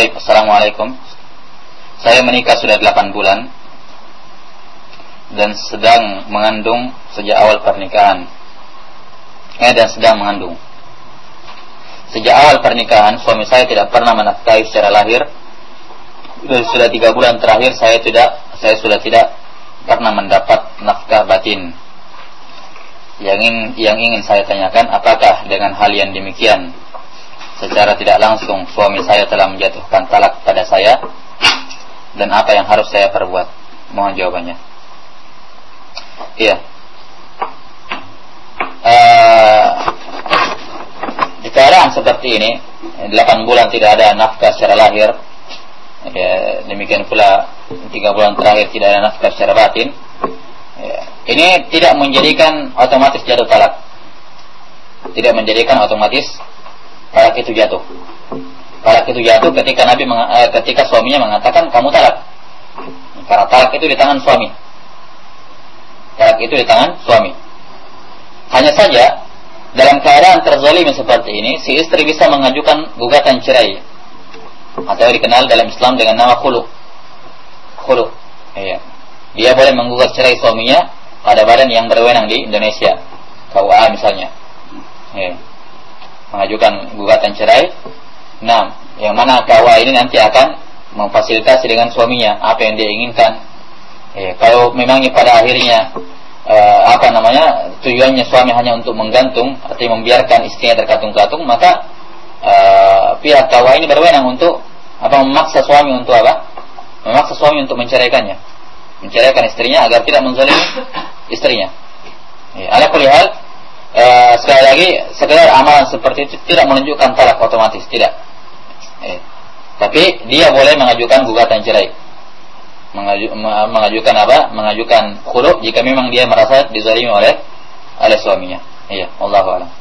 Baik, Assalamualaikum. Saya menikah sudah 8 bulan dan sedang mengandung sejak awal pernikahan. Eh, dan sedang mengandung. Sejak awal pernikahan, suami saya tidak pernah menafkahi secara lahir. Dan sudah tiga bulan terakhir saya tidak, saya sudah tidak pernah mendapat nafkah batin. Yang ingin, yang ingin saya tanyakan, apakah dengan hal yang demikian secara tidak langsung suami saya telah menjatuhkan talak pada saya dan apa yang harus saya perbuat? Mohon jawabannya. Iya. Uh, di keadaan seperti ini, 8 bulan tidak ada nafkah secara lahir, ya, demikian pula tiga bulan terakhir tidak ada nafkah secara batin. Ya, ini tidak menjadikan otomatis jatuh talak. Tidak menjadikan otomatis talak itu jatuh. Talak itu jatuh ketika Nabi eh, ketika suaminya mengatakan kamu talak. Karena talak itu di tangan suami. Talak itu di tangan suami. Hanya saja dalam keadaan terzalim seperti ini, si istri bisa mengajukan gugatan cerai atau dikenal dalam Islam dengan nama khulu. Khulu. Iya. Dia boleh menggugat cerai suaminya pada badan yang berwenang di Indonesia, KUA misalnya. Iya mengajukan gugatan cerai. Nah, yang mana KUA ini nanti akan memfasilitasi dengan suaminya apa yang dia inginkan. Eh, kalau memangnya pada akhirnya eh, apa namanya tujuannya suami hanya untuk menggantung atau membiarkan istrinya terkatung-katung, maka eh, pihak KUA ini berwenang untuk apa memaksa suami untuk apa? Memaksa suami untuk menceraikannya, menceraikan istrinya agar tidak menzalimi istrinya. Ya, ada hal e, sekali lagi sekedar amalan seperti itu tidak menunjukkan talak otomatis tidak. E, tapi dia boleh mengajukan gugatan cerai. Mengaju, mengajukan apa? Mengajukan khuluk jika memang dia merasa dizalimi oleh oleh suaminya. Iya Allah alam